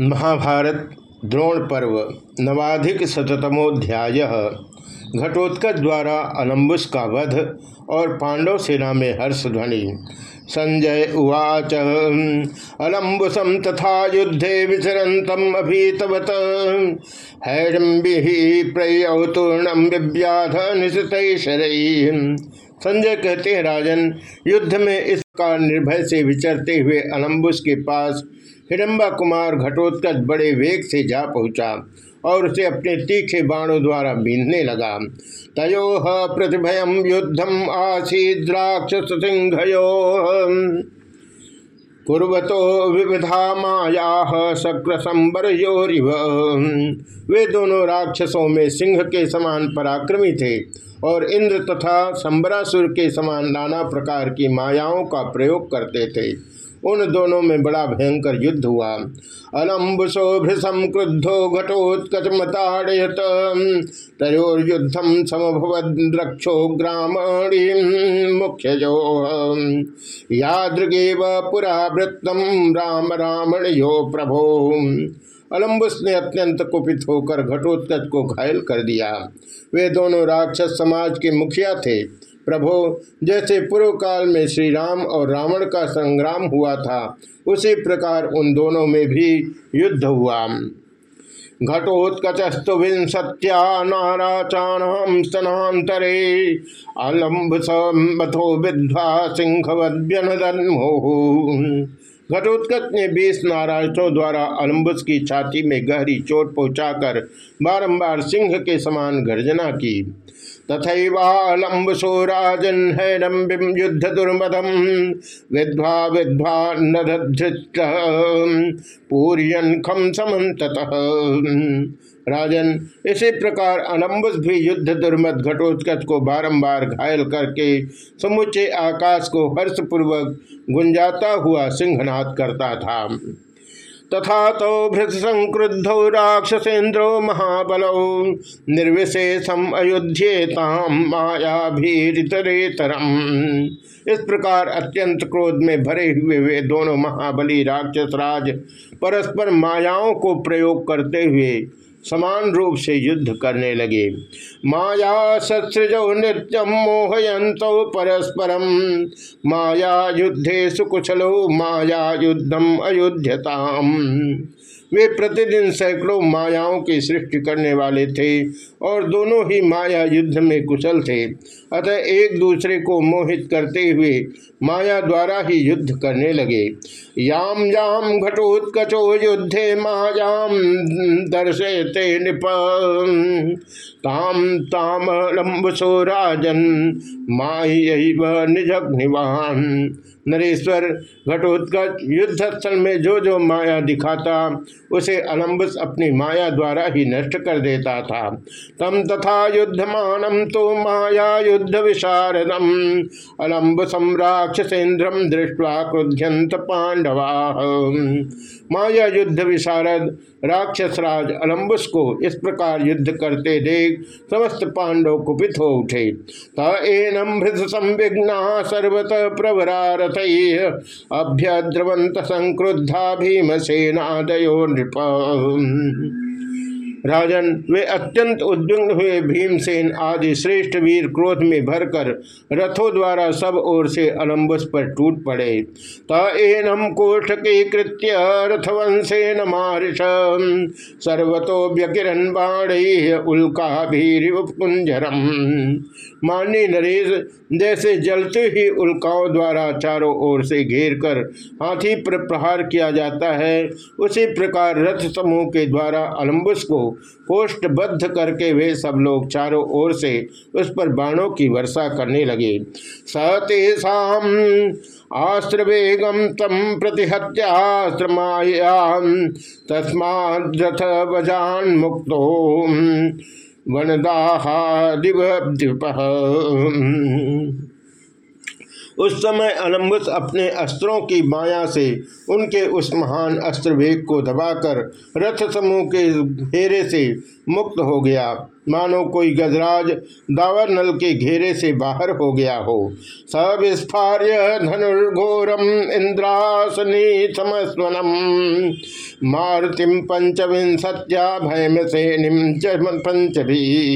महाभारत द्रोण पर्व नवाधिक शतमोध्याय घटोत्कच द्वारा अलम्बुस का वध और पांडव सेना में हर्ष ध्वनि। संजय उवाच अलम्बुसम तथा युद्धे विचरतम अभीतवत। हैडम्बि प्रयतूर्णम विव्याध निशित संजय कहते हैं, राजन, युद्ध में इस प्रकार निर्भय से विचरते हुए अलम्बुस के पास हिडम्बा कुमार घटोत्कच बड़े वेग से जा पहुँचा और उसे अपने तीखे बाणों द्वारा बीनने लगा। तयो प्रतिभयम युद्धम आसी द्राक्ष सिंहयो। कुर्वतो विविधा माया शक्र संबर वे दोनों राक्षसों में सिंह के समान पराक्रमी थे और इंद्र तथा संबरासुर के समान नाना प्रकार की मायाओं का प्रयोग करते थे। उन दोनों में बड़ा भयंकर युद्ध हुआ। अलम्बुसो भृशम क्रुद्धो घटोत्कचमताड़यत। तयोर्युद्धम समभवद्रक्षो ग्रामणी मुख्यजो। यादृगेव पुरा वृत्तम राम रामण यो प्रभो। अलम्बुस ने अत्यंत कुपित होकर घटोत्कच को घायल कर दिया। वे दोनों राक्षस समाज के मुखिया थे। प्रभो, जैसे पूर्व काल में श्री राम और रावण का संग्राम हुआ था, उसी प्रकार उन दोनों में भी युद्ध हुआ। घटोत्कचस्तु विंसत्या नाराचाणाम स्तनातरे अलम्ब समथो विद्वा सिंहवद्यनदन्मो घटोत्कच ने बीस नारायणों द्वारा अलम्बुस की छाती में गहरी चोट पहुंचाकर बारंबार सिंह के समान गर्जना की। तथैवालम्बुसो राजन हैरम्बिम युद्ध दुर्मदम विद्वा विद्वा नधृष्ट पूर्यन खम समत राजन, इसी प्रकार अलम्बुस भी युद्ध दुर्मद घटोत्कच को बारंबार घायल करके समुचे आकाश को हर्षपूर्वक गुंजाता हुआ सिंहनाद करता था। तथा तो भृत संक्रुद्धौ राक्षसेन्द्रो महाबलौ निर्विशेषम अयोध्येताम माया भीतरेतरम इस प्रकार अत्यंत क्रोध में भरे हुए वे दोनों महाबली राक्षस राज परस्पर मायाओं को प्रयोग करते हुए समान रूप से युद्ध करने लगे। माया सत्सृजो नृत्यम मोहयंत परस्परम माया युद्धे सुकुशलो, माया युद्धम अयुध्यताम। वे प्रतिदिन सैकड़ों मायाओं की सृष्टि करने वाले थे और दोनों ही माया युद्ध में कुशल थे। अतः एक दूसरे को मोहित करते हुए माया द्वारा ही युद्ध करने लगे। याम याम घटोत्कचो युद्धे मायाम दर्शयते नृप ताम ताम राजन माई निजग्निवान नरेश्वर घटोत्कच युद्ध स्थल में जो जो माया दिखाता, उसे अलम्बस अपनी माया द्वारा ही नष्ट कर देता था। तम तथा युद्धमानम तो माया युद्ध विशारदम। अलम्ब सम्राक्षसेन्द्रम दृष्टवा क्रुध्यंत पांडवा। माया युद्ध विशारद राक्षसराज अलम्बुस को इस प्रकार युद्ध करते देख समस्त पांडव कुपित हो उठे। भृत संविघ्ना सर्वत प्रवरारथ अभ्यद्रवंत संक्रुद्धा भीमसेनादयो नृप। राजन, वे अत्यंत उद्विग्न हुए भीमसेन आदि श्रेष्ठ वीर क्रोध में भरकर रथों द्वारा सब ओर से अलम्बुस पर टूट पड़े। तम कोष्ठ के कृत्य रथवंशेन मारिष। सर्वतो व्यकिरण बाणी उल्का कुंजरम मानी नरेश, जैसे जलते ही उल्काओं द्वारा चारों ओर से घेर कर हाथी पर प्रहार किया जाता है, उसी प्रकार रथ समूह के द्वारा अलम्बुस को कोष्ठबद्ध करके वे सब लोग चारों ओर से उस पर बाणों की वर्षा करने लगे। सतेषाम आस्त्रवेगम तम प्रतिहत्यास्त्रमाया तस्माद्रथ वजान मुक्तो वनदाहादिव उस समय अलम्बुस अपने अस्त्रों की माया से उनके उस महान अस्त्रवेग को दबाकर रथ समूह के घेरे से मुक्त हो गया। मानो कोई गजराज दावर नल के घेरे से बाहर हो गया हो। सब स्फार्य धनुर्घोरम इंद्रासनी समस्वनम। मारुतिम पंचविंसत्या भयम से पंचभी।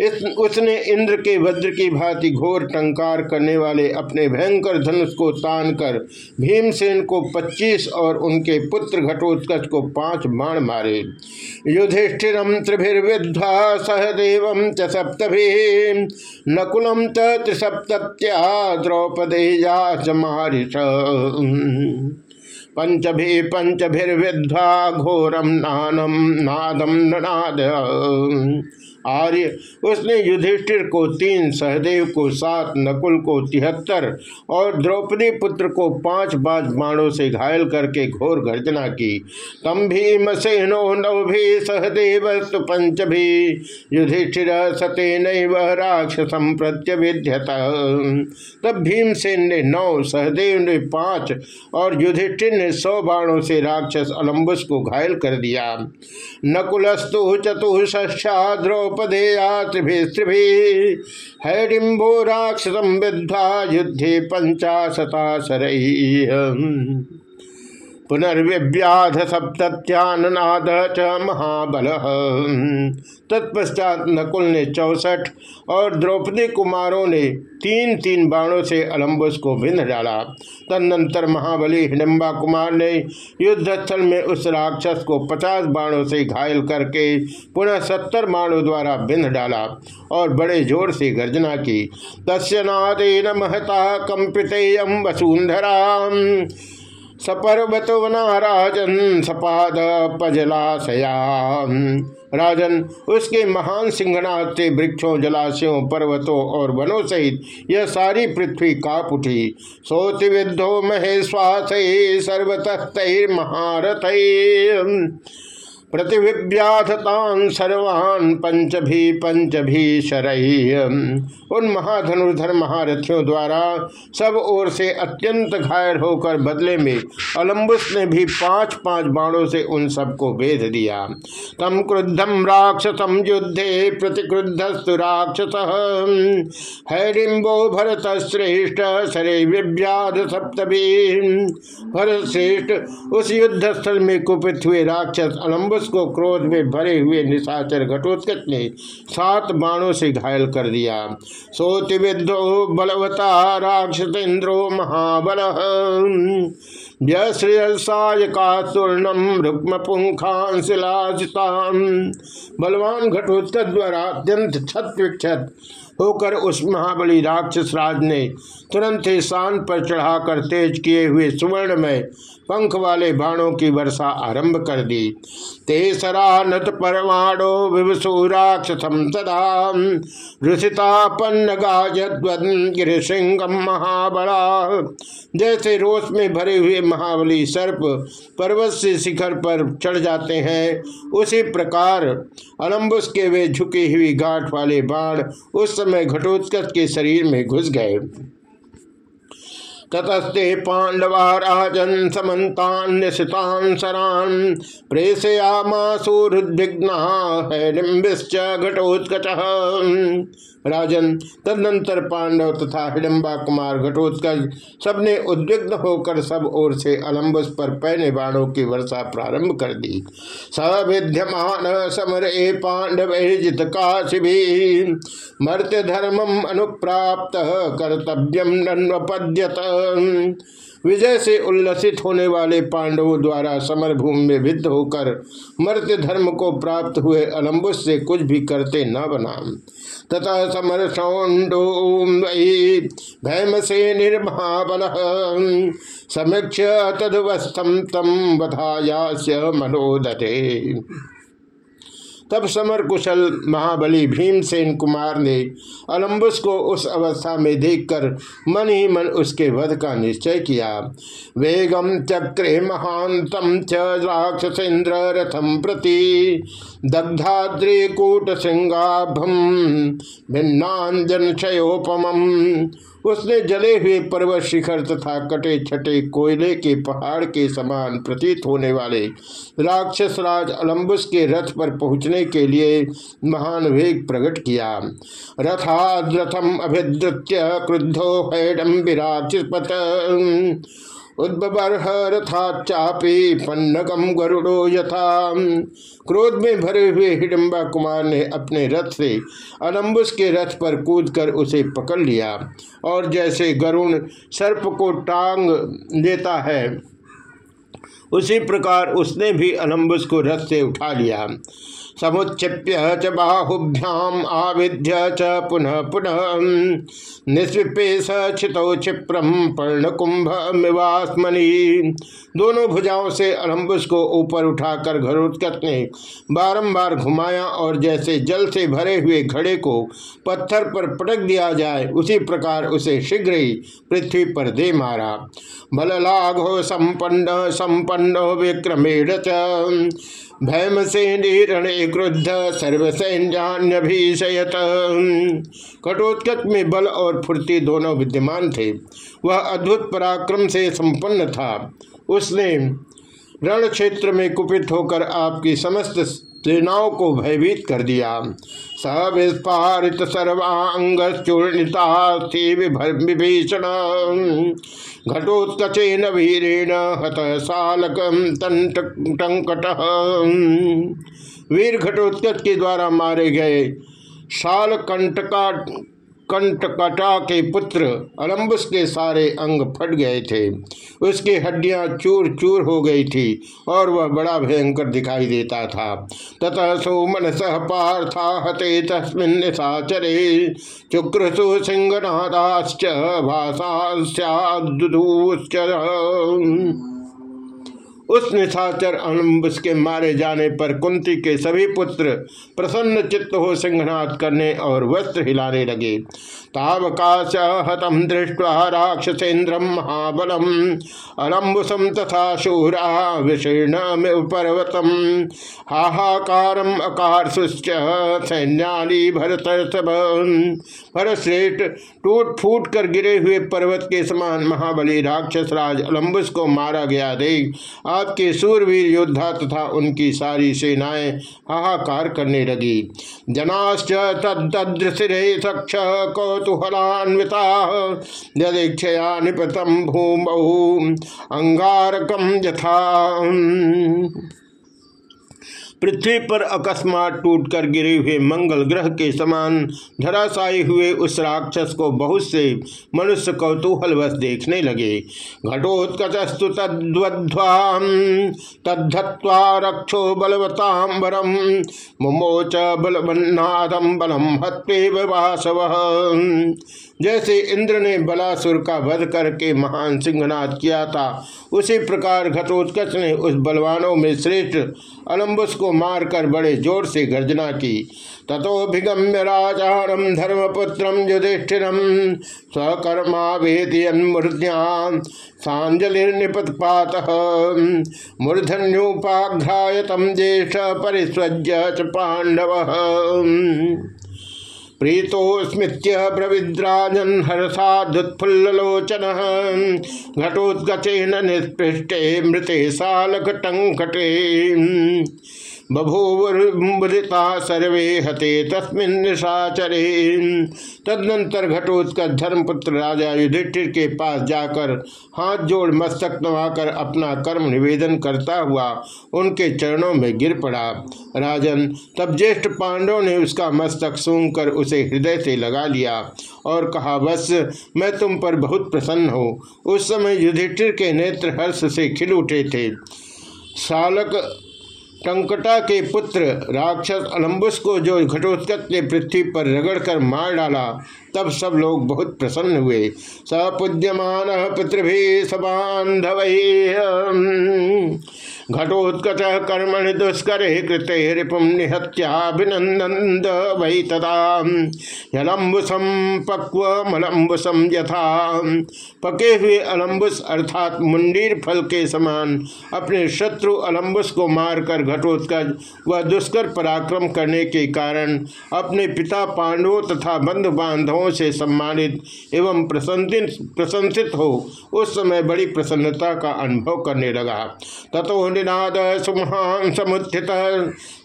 इस, उसने इंद्र के वज्र की भांति घोर टंकार करने वाले अपने भयंकर धनुष को तान कर भीमसेन को 25 और उनके पुत्र घटोत्कच को पाँच बाण मारे। युधिष्ठिरम त्रिभिर्विद्वा सहदेव च सप्तभी नकुलम त्रिसप्त्या द्रौपदेया च मारिष। पंचभि पंचभिर्विद्वा घोरम नानम नादम नाद आर्य। उसने युधिष्ठिर को तीन, सहदेव को सात, नकुल को तिहत्तर और द्रौपदी पुत्र को पाँच पाँच बाणों से घायल करके घोर गर्जना की। तम भीम सेनो नव भी सहदेव पंच भी। युधिष्ठिर सते नव राक्षसम तब भीमसेन ने नौ, सहदेव ने पाँच और युधिष्ठिर ने सौ बाणों से राक्षस अलम्बुस को घायल कर दिया। नकुलस्तु चतुष्षा द्रौपदी द्रौपदेया त्रिभिस्त्रिभि हैडिम्बो राक्षसम विद्धा युद्धे पंचाशता पुनर्व्याध सप्त्याननाद च महाबल। तत्पश्चात नकुल ने चौसठ और द्रौपदी कुमारों ने तीन तीन बाणों से अलम्बुस को भिन्न डाला। तदनंतर महाबली हिडम्बा कुमार ने युद्धस्थल में उस राक्षस को पचास बाणों से घायल करके पुनः सत्तर बाणों द्वारा भिन्न डाला और बड़े ज़ोर से गर्जना की। तस्य नादेन महता कंपित वसुंधरा सपर्वत राजन सपाद पजलाशया राजन, उसके महान सिंहनाथ से वृक्षों, जलाशयों, पर्वतों और वनों सहित यह सारी पृथ्वी काप उठी। सोति विद्धो महेश्वास सर्वतः महारथ प्रतिव्याधतान सर्वान पंच भी पंच भी उन महाधनुर्धर महारथियों द्वारा सब ओर से अत्यंत घायल होकर बदले में अलम्बुस ने भी पाँच पाँच बाणों से उन सबको भेद दिया। तम क्रुद्धम राक्षसम युद्धे प्रतिक्रुद्धस्तु राक्षस। हैडिम्बो भरत श्रेष्ठ सरे विव्याध सप्तभी। भरत श्रेष्ठ उस युद्ध स्थल में कुपित हुए राक्षस अलम्बुस को क्रोध में भरे हुए निशाचर घटोत्कच ने सात बाणों से घायल कर दिया। सोति विद्रो बलवता महाबल। का तूर्णम रुक्म बलवान घटोत्कच द्वारा अत्यंत छत विक्षत होकर उस महाबली राक्षस राज ने तुरंत ही शान पर चढ़ाकर तेज किए हुए स्वर्ण में पंख वाले बाणों की वर्षा आरंभ कर दी। तेसरा नत परमाणो विवसु राक्षसम सदा। ऋषितापन्न गाजद्वृसिंगम महाबड़ा जैसे रोष में भरे हुए महाबली सर्प पर्वत से शिखर पर चढ़ जाते हैं, उसी प्रकार अलम्बुस के वे झुकी हुई गांठ वाले बाण उस समय घटोत्कच के शरीर में घुस गए। ततस्ते पांडवा राजन समन्तान्यसितान सरान प्रेषयामासुरुद्विग्ना हैडिम्बिश्च घटोत्कच। राजन, तदनंतर पांडव तथा हिडम्बा कुमार घटोत्कच सबने उद्विग्न होकर सब ओर से अलम्बस पर पहने बाणों की वर्षा प्रारंभ कर दी। सविध्यमान समर ए पांडव जित काशि मर्त्य धर्मम अनुप्राप्त कर्तव्यम नन्वपद्यत। विजय से उल्लसित होने वाले पांडवों द्वारा समर भूमि में विद्ध होकर मर्त्य धर्म को प्राप्त हुए अलम्बुस से कुछ भी करते न बना तथा समर सौंडो भैम से निर्महाबल समीक्ष तदवस्थम तम बधाया मनोदते तब समर कुशल महाबली भीमसेन कुमार ने अलम्बुस को उस अवस्था में देखकर मन ही मन उसके वध का निश्चय किया। वेगम चक्रे महांतम च राक्षसेन्द्र रथम प्रति दग्धाद्रि कूट सिंगाभम भिन्नाजन क्षयोपम उसने जले हुए पर्वत शिखर तथा कटे छटे कोयले के पहाड़ के समान प्रतीत होने वाले राक्षस राज अलम्बुस के रथ पर पहुँचने के लिए महान वेग प्रकट किया। रथाद्रथम अभिद्रुत्य क्रुद्धो हैडम चापी पन्नकम गरुड़ो यथा क्रोध में भरे हुए हिडम्बा कुमार ने अपने रथ से अलम्बुस के रथ पर कूदकर उसे पकड़ लिया और जैसे गरुण सर्प को टांग देता है, उसी प्रकार उसने भी अलम्बुस को रथ से उठा लिया। समुच्छिप्य च बाहुभ्याम आविध्य च पुनः पुनः निस्विपे सचितो क्षिप्रम पर्णकुंभ मिवास्मनि दोनों भुजाओं से अलम्बुस को ऊपर उठाकर घरोत्कच ने बारंबार घुमाया और जैसे जल से भरे हुए घड़े को पत्थर पर पटक दिया जाए, उसी प्रकार उसे शीघ्र ही पृथ्वी पर दे मारा। बललाघो संपन्न संपन्न विक्रमेण भयमसेनी रणे क्रुद्ध सर्वसैन्यान्यभीषयत। कटोत्कच में बल और फुर्ती दोनों विद्यमान थे। वह अद्भुत पराक्रम से संपन्न था। उसने रण क्षेत्र में कुपित होकर आपकी समस्त सेनाओं को भयभीत कर दिया। सविस्फारित सर्वांग चूर्णिता विभीषण। घटोत्कचेन वीरेण हत सालक टंकट। वीर घटोत्कच के द्वारा मारे गए। शाल कंटका कंटकटा के पुत्र अलम्बुस के सारे अंग फट गए थे। उसकी हड्डियाँ चूर चूर हो गई थी और वह बड़ा भयंकर दिखाई देता था। ततः सोमन सह पार्था हते तस्मिन साचरे चुक्रसु सिंहनादाश्च भाषाश्च उस निशाचर अनुम्बुस के मारे जाने पर कुंती के सभी पुत्र प्रसन्न चित्त हो सिंहनाथ करने और वस्त्र हिलाने लगे। तावकाश हतम दृष्टवा राक्षसेन्द्रम महाबलम, अलम्बुसम तथा शूरा विशीर्ण पर्वतम। हाहाकार अकार सैन्याली भरत भरतश्रेष्ठ टूट फूट कर गिरे हुए पर्वत के समान महाबली राक्षस राज अलम्बुस को मारा गया। देख आपके सूरवीर योद्धा तथा उनकी सारी सेनाएँ हाहाकार करने लगी। जनाश्च तद्दृशिरे सक्ष कौतूहलान्विता यदीक्षया निपतम भूमौ अंगारकम यथा। पृथ्वी पर अकस्मात टूटकर गिरे हुए मंगल ग्रह के समान धराशायी हुए उस राक्षस को बहुत से मनुष्य कौतूहलवश देखने लगे। घटोत्कचस्तु तद्वध्वाम, तद्धत्वा रक्षो बलवतांबरम मुमोच बलवन्नादम बलम हत्वे वासव। जैसे इंद्र ने बलासुर का वध करके महान सिंहनाथ किया था, उसी प्रकार घटोत्कच ने उस बलवानों में श्रेष्ठ अलम्बुस को मारकर बड़े ज़ोर से गर्जना की। तथोभिगम्य राजारम धर्मपुत्रम युधिष्ठिरम स्वकर्मावेदियन्मूर्ध्या सांजलिर्निपत्पात मूर्धन्योपाघ्रायतम ज्येष्ठ परिस्वज्य पांडव प्रीतोस्मृत्य ब्रविद्राजन हर्षादुत्फुल्लोचन घटोत्गचेन निष्पृष्टे मृते सालकटंकटे बभूवुदिता सर्वे हते तस्मिन तदनंतर घटोत्कच धर्मपुत्र राजा युधिष्ठिर के पास जाकर हाथ जोड़ मस्तक नवाकर अपना कर्म निवेदन करता हुआ उनके चरणों में गिर पड़ा। राजन, तब ज्येष्ठ पांडव ने उसका मस्तक सूंघ कर उसे हृदय से लगा लिया और कहा, बस, मैं तुम पर बहुत प्रसन्न हूँ। उस समय युधिष्ठिर के नेत्र हर्ष से खिल उठे थे। सालक टंकटा के पुत्र राक्षस अलम्बुस को जो घटोत्कच ने पृथ्वी पर रगड़कर मार डाला, तब सब लोग बहुत प्रसन्न हुए। सपूज्यमान पितृभि सबान्धव। घटोत्कच कर्मणि दुष्कर निहत्याभिनंद वही तदा यलम्बुसम पक्व मलम्बुसम यथा। पके हुए अलम्बुस अर्थात मुंडीर फल के समान अपने शत्रु अलम्बुस को मारकर घटोत्कच वह दुष्कर पराक्रम करने के कारण अपने पिता पांडवों तथा बंधु बांधवों से सम्मानित एवं प्रशंसित प्रशंसित हो उस समय बड़ी प्रसन्नता का अनुभव करने लगा। तथो निनाद सुमहान समुत्थित।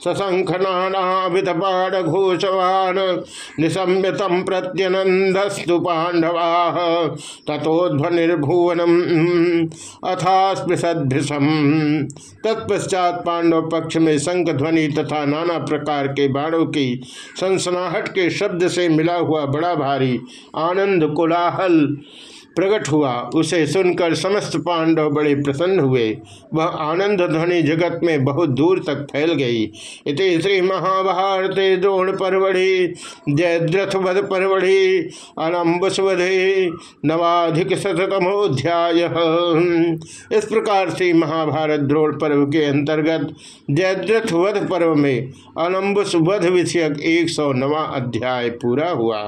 सशंखनाविध बाण घोषवान। निशम्यतम प्रत्यनंदस्तु पांडवा तथोध्वनिर्भुवनम अथास्पृशदृशम तत्पश्चात पांडव पक्ष में शंख ध्वनि तथा नाना प्रकार के बाणों की सनसनाहट के शब्द से मिला हुआ बड़ा भारी आनंद कोलाहल प्रकट हुआ। उसे सुनकर समस्त पांडव बड़े प्रसन्न हुए। वह आनंद ध्वनि जगत में बहुत दूर तक फैल गई। इति श्री महाभारत द्रोण परवढ़ि जयद्रथ वध परवढ़ि अनम्बुसवधे नवाधिक शतमोध्याय इस प्रकार से महाभारत द्रोण पर्व के अंतर्गत जयद्रथ वध पर्व में अनम्बुस वध विषयक एक सौ नवा अध्याय पूरा हुआ।